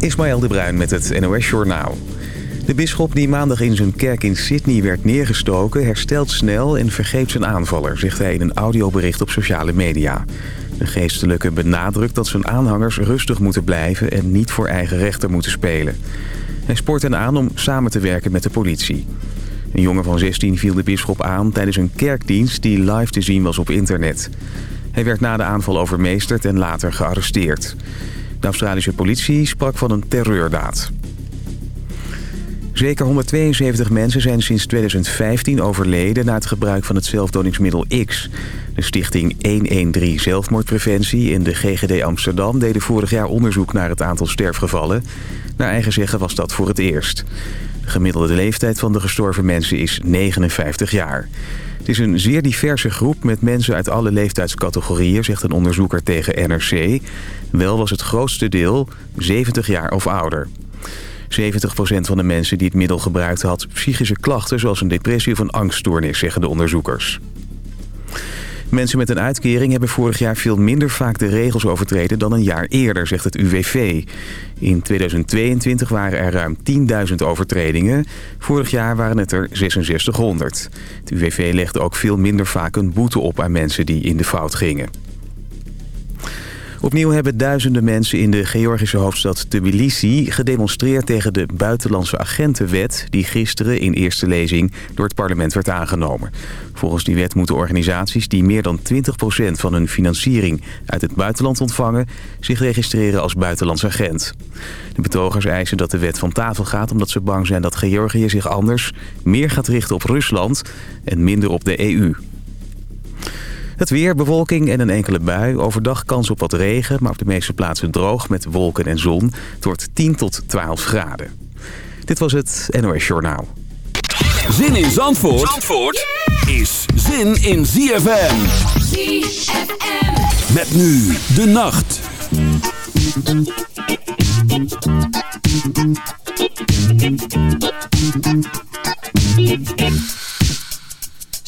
Ismaël de Bruin met het NOS Journaal. De bisschop die maandag in zijn kerk in Sydney werd neergestoken... herstelt snel en vergeet zijn aanvaller, zegt hij in een audiobericht op sociale media. De geestelijke benadrukt dat zijn aanhangers rustig moeten blijven... en niet voor eigen rechter moeten spelen. Hij spoort hen aan om samen te werken met de politie. Een jongen van 16 viel de bisschop aan tijdens een kerkdienst... die live te zien was op internet. Hij werd na de aanval overmeesterd en later gearresteerd. De Australische politie sprak van een terreurdaad. Zeker 172 mensen zijn sinds 2015 overleden... na het gebruik van het zelfdodingsmiddel X. De stichting 113 Zelfmoordpreventie en de GGD Amsterdam... deden vorig jaar onderzoek naar het aantal sterfgevallen. Naar eigen zeggen was dat voor het eerst. De gemiddelde leeftijd van de gestorven mensen is 59 jaar. Het is een zeer diverse groep met mensen uit alle leeftijdscategorieën... zegt een onderzoeker tegen NRC. Wel was het grootste deel 70 jaar of ouder. 70% van de mensen die het middel gebruikten had psychische klachten... zoals een depressie of een angststoornis, zeggen de onderzoekers. Mensen met een uitkering hebben vorig jaar veel minder vaak de regels overtreden dan een jaar eerder, zegt het UWV. In 2022 waren er ruim 10.000 overtredingen. Vorig jaar waren het er 6600. Het UWV legde ook veel minder vaak een boete op aan mensen die in de fout gingen. Opnieuw hebben duizenden mensen in de Georgische hoofdstad Tbilisi gedemonstreerd tegen de buitenlandse agentenwet die gisteren in eerste lezing door het parlement werd aangenomen. Volgens die wet moeten organisaties die meer dan 20% van hun financiering uit het buitenland ontvangen zich registreren als buitenlands agent. De betogers eisen dat de wet van tafel gaat omdat ze bang zijn dat Georgië zich anders meer gaat richten op Rusland en minder op de EU. Het weer, bewolking en een enkele bui. Overdag kans op wat regen, maar op de meeste plaatsen droog met wolken en zon. Het wordt 10 tot 12 graden. Dit was het NOS Journaal. Zin in Zandvoort, Zandvoort is zin in ZFM. ZFM. Met nu de nacht.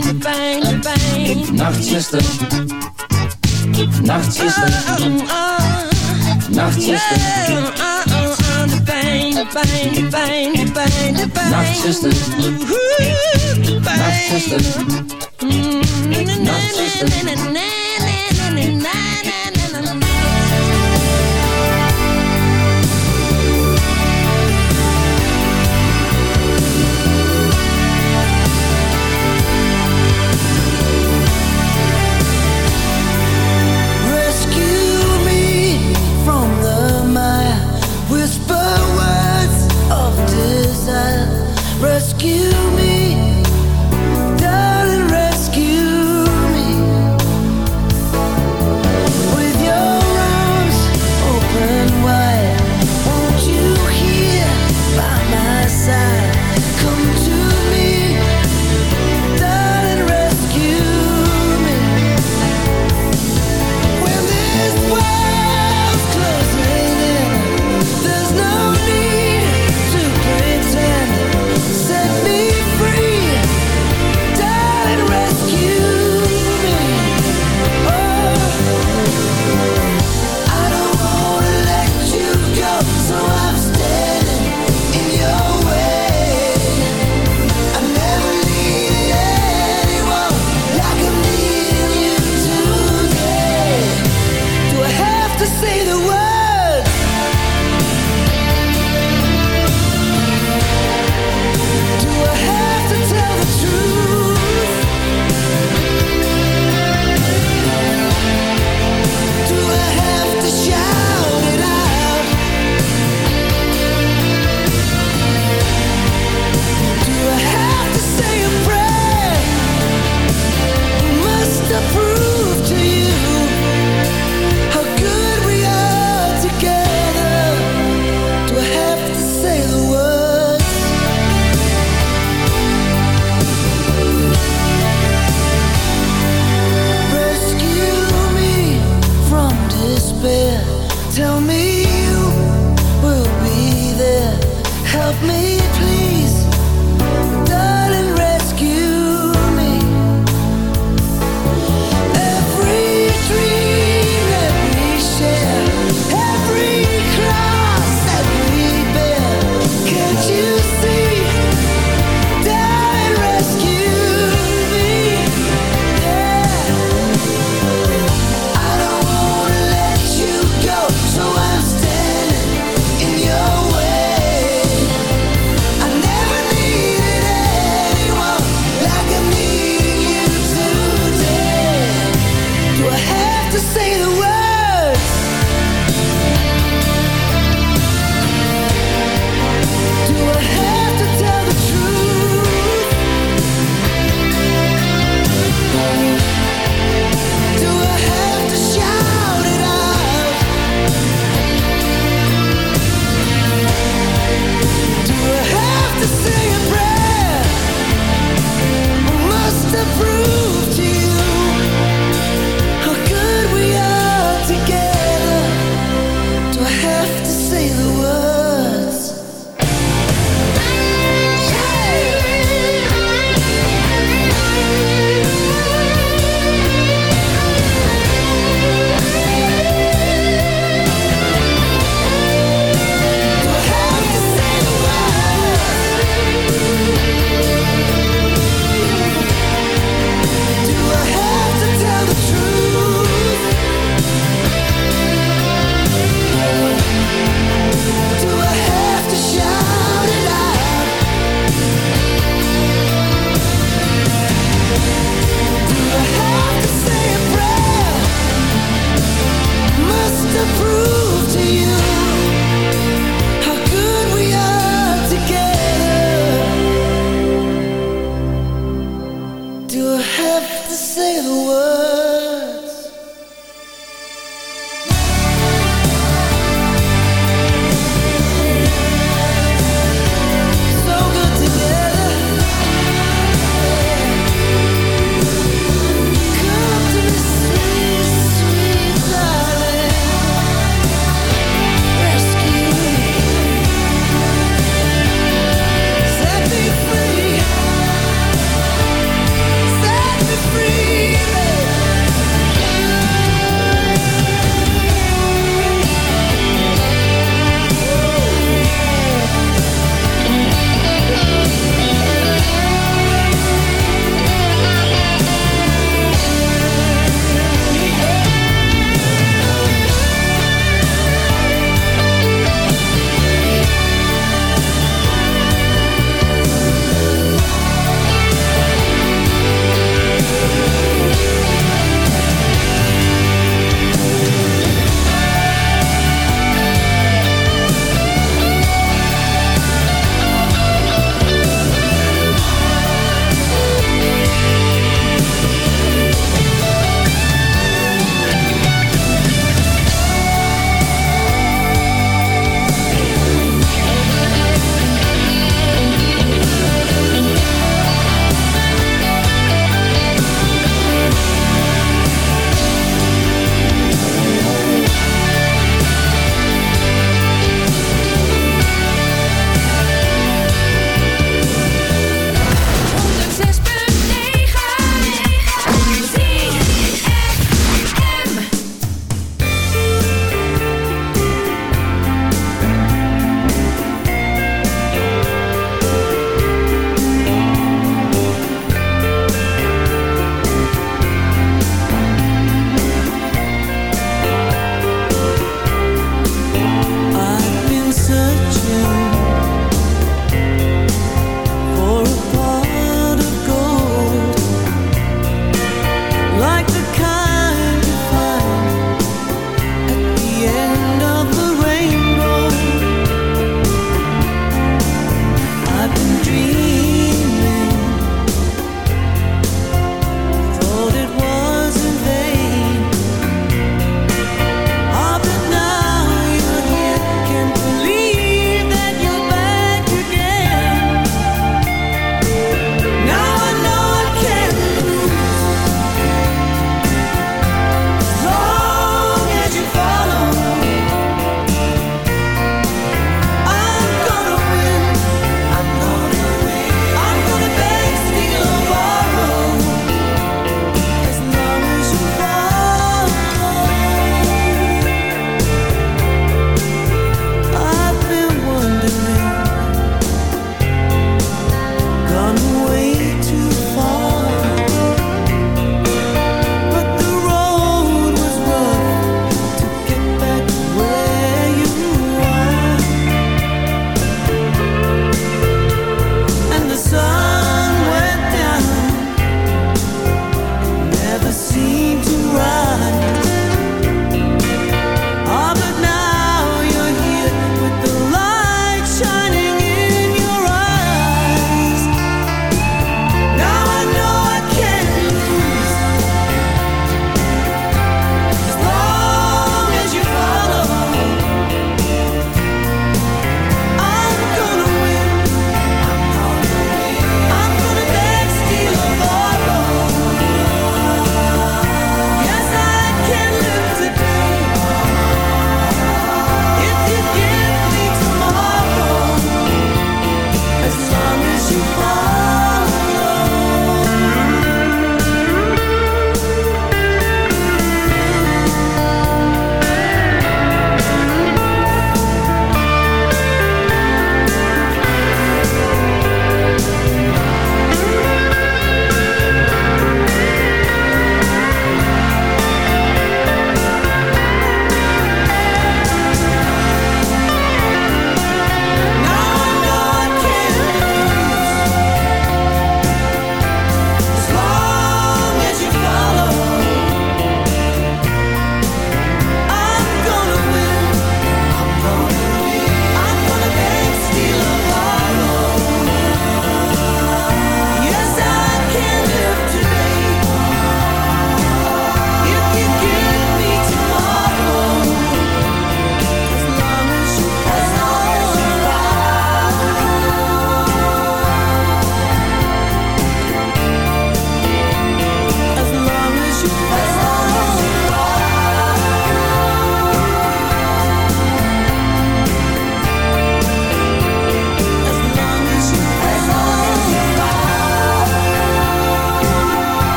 pijn, pijn, pijn. Nachtzuster, Nachtzuster, Oh, oh, Nachtzuster, oh, oh, oh, de pijn, de pijn, de pijn, de pijn, de pijn. Nachtzuster. Nachtzuster, Mm, Nachtzuster.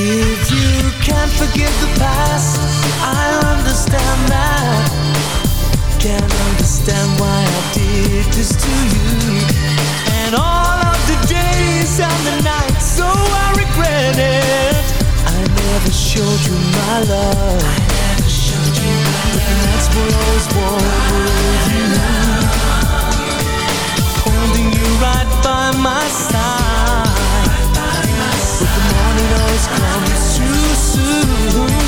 If you can't forgive the past, I understand that. Can't understand why I did this to you. And all of the days and the nights, so I regret it. I never showed you my love. And that's what I always wanted. with you. Holding you right by my side comes too soon.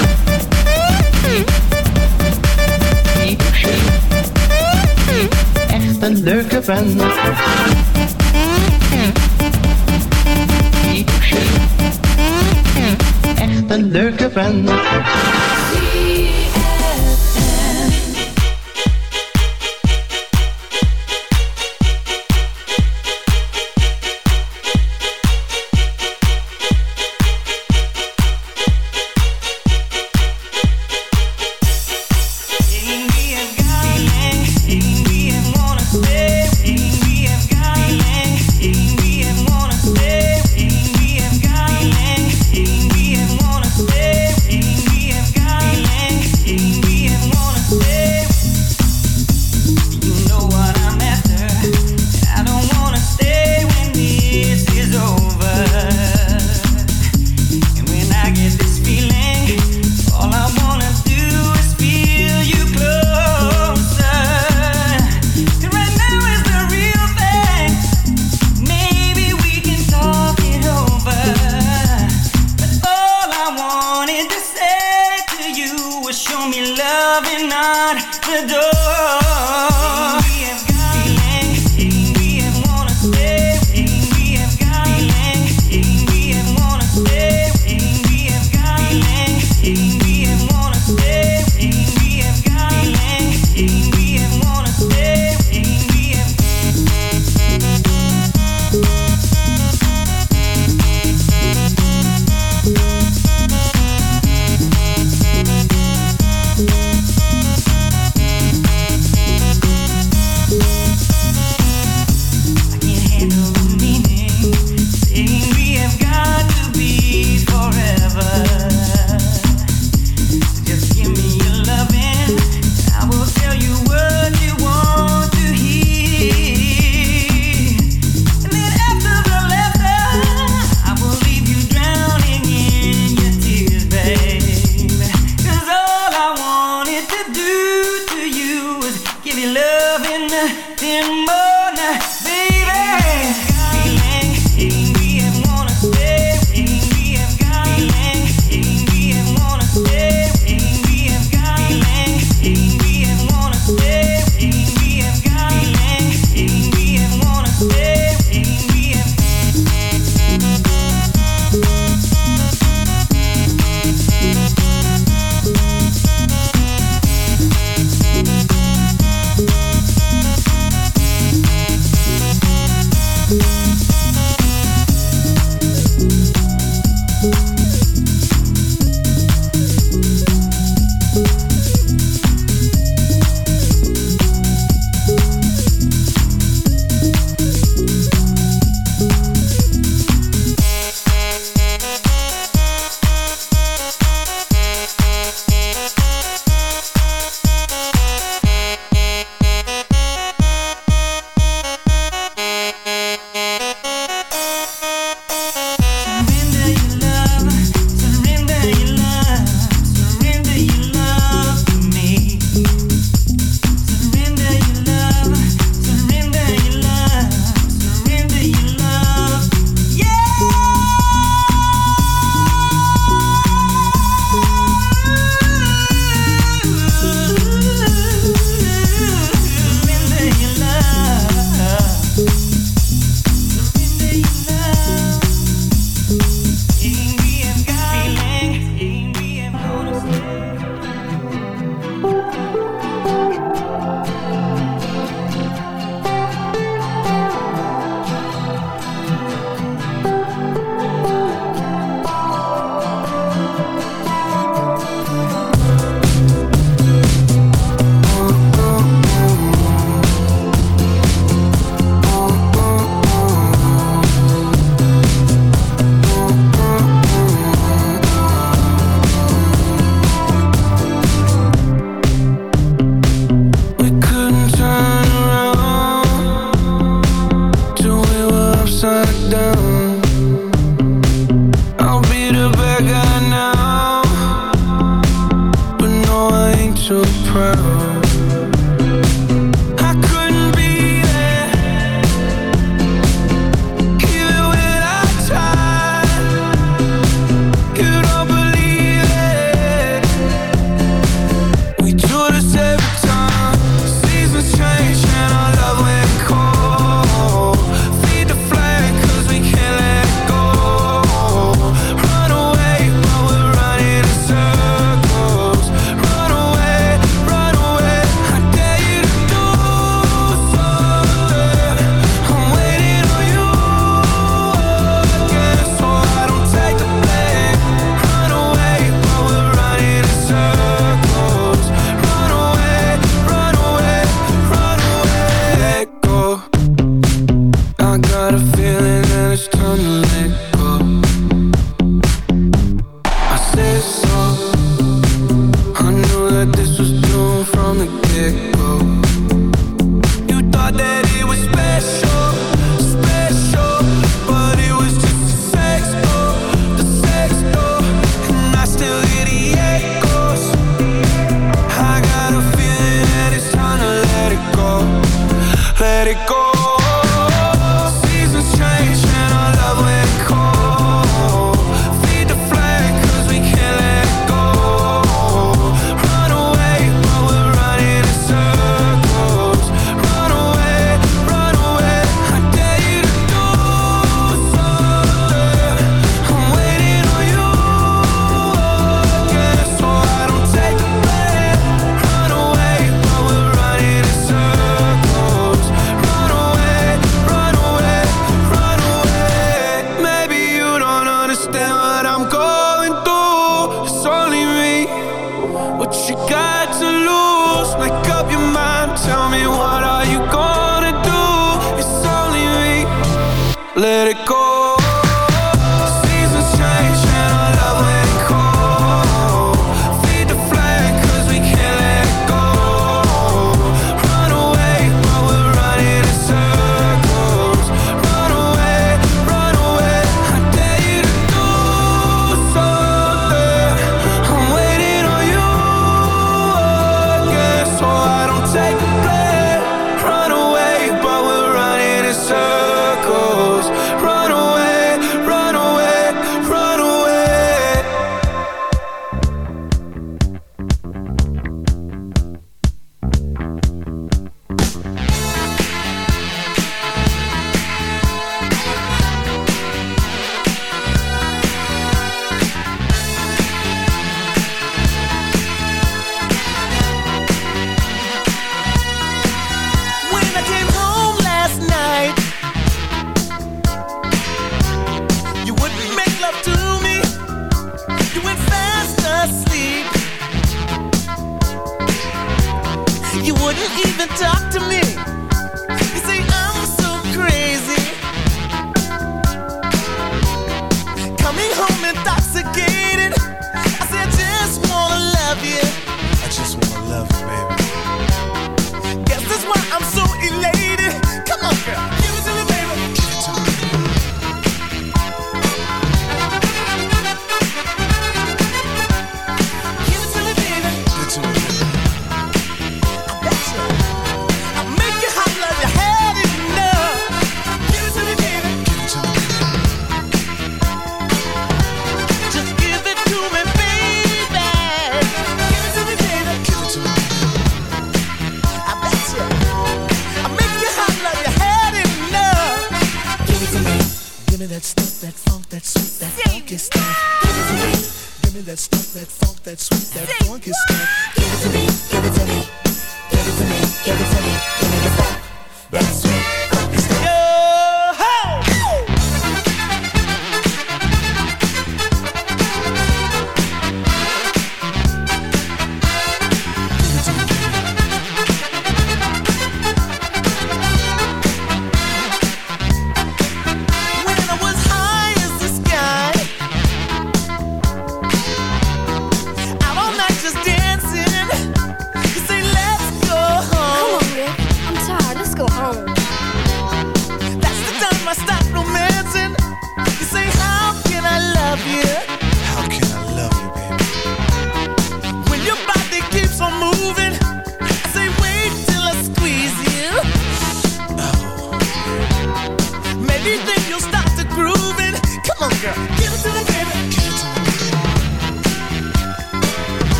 Een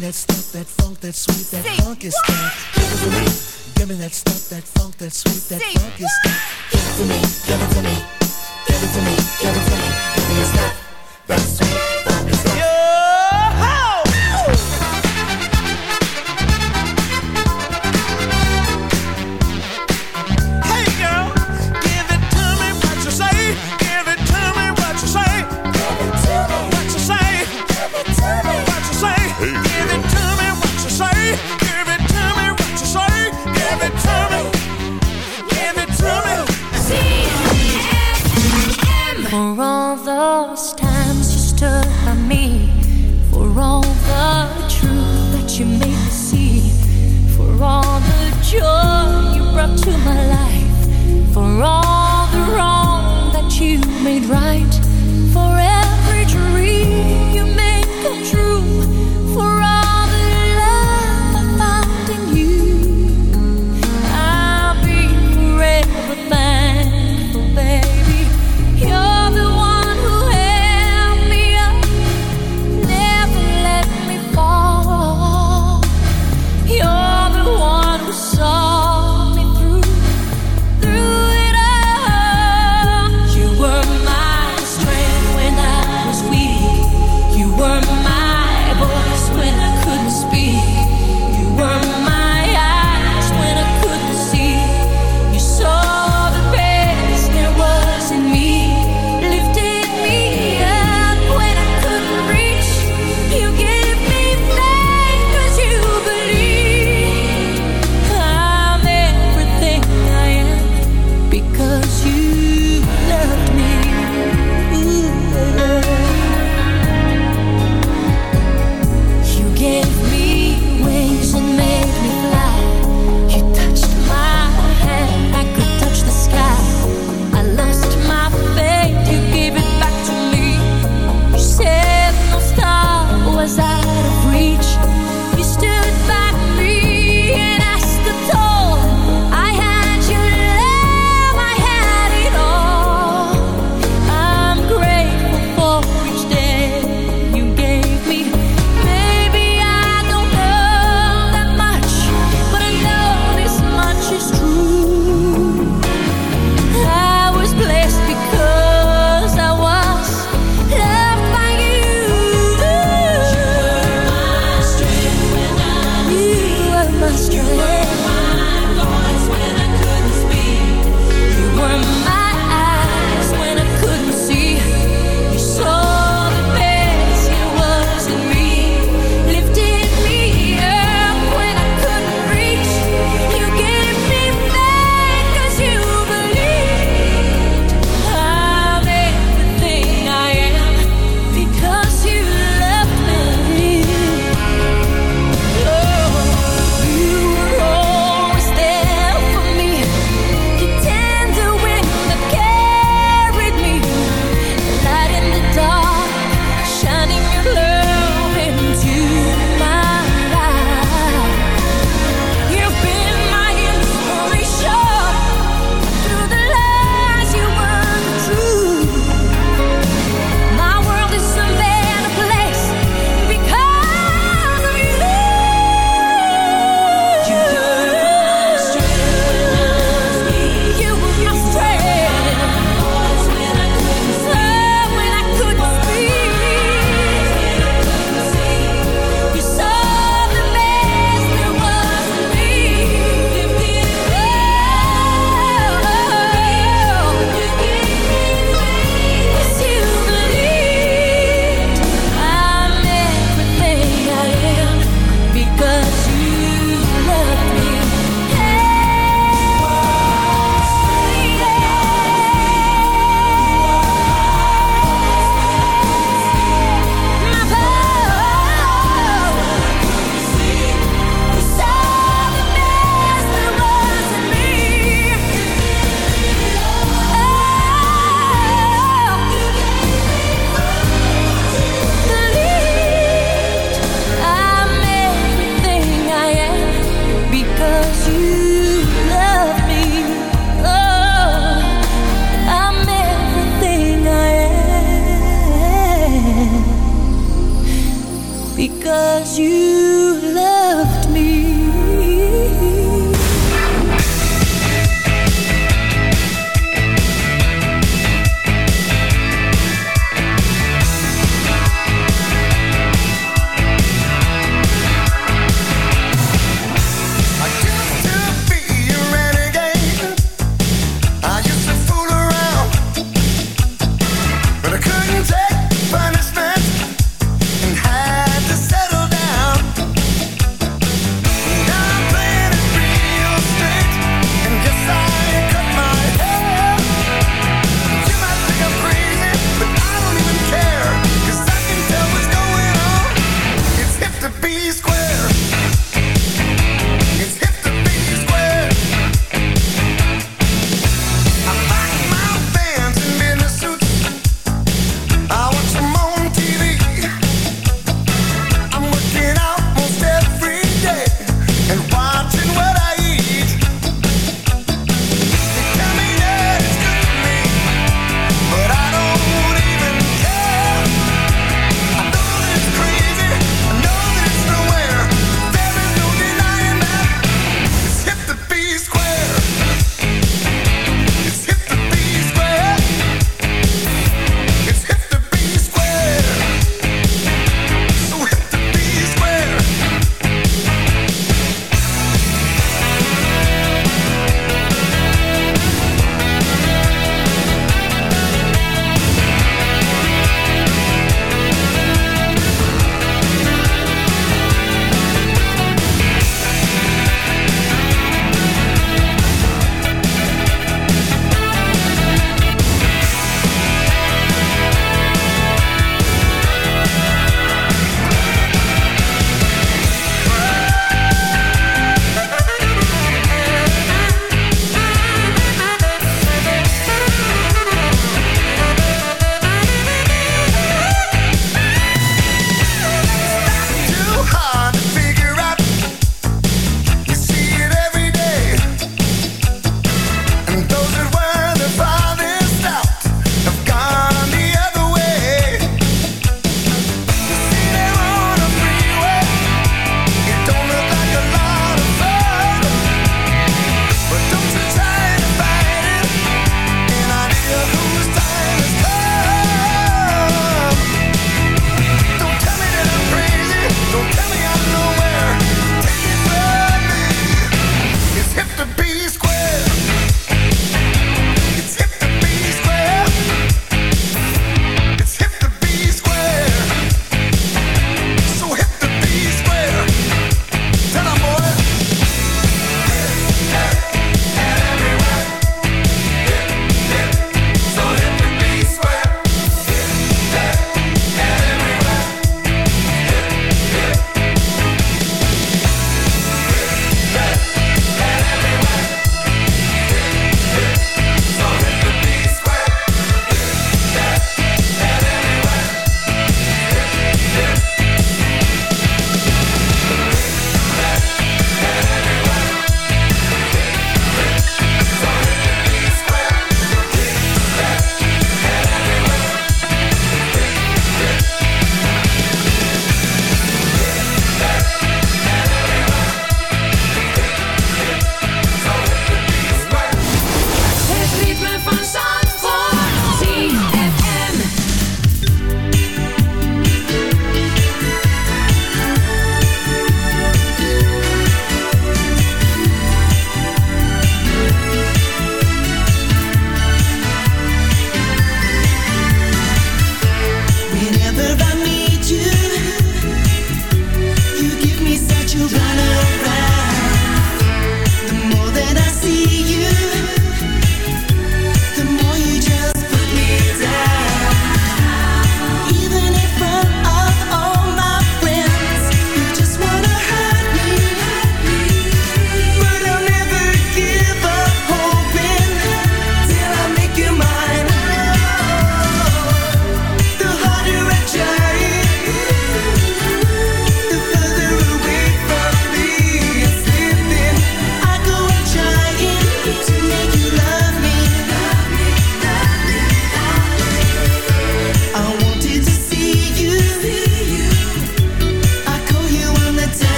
that stuff, that funk, that sweet, that funky stuff. Give it to me. Give me that stuff, that funk, that sweet, that funky stuff. Give it to me. Give it to me. Give it to me. Give it to me. Give me that stuff, that sweet, you made me see, for all the joy you brought to my life, for all the wrong that you made right, for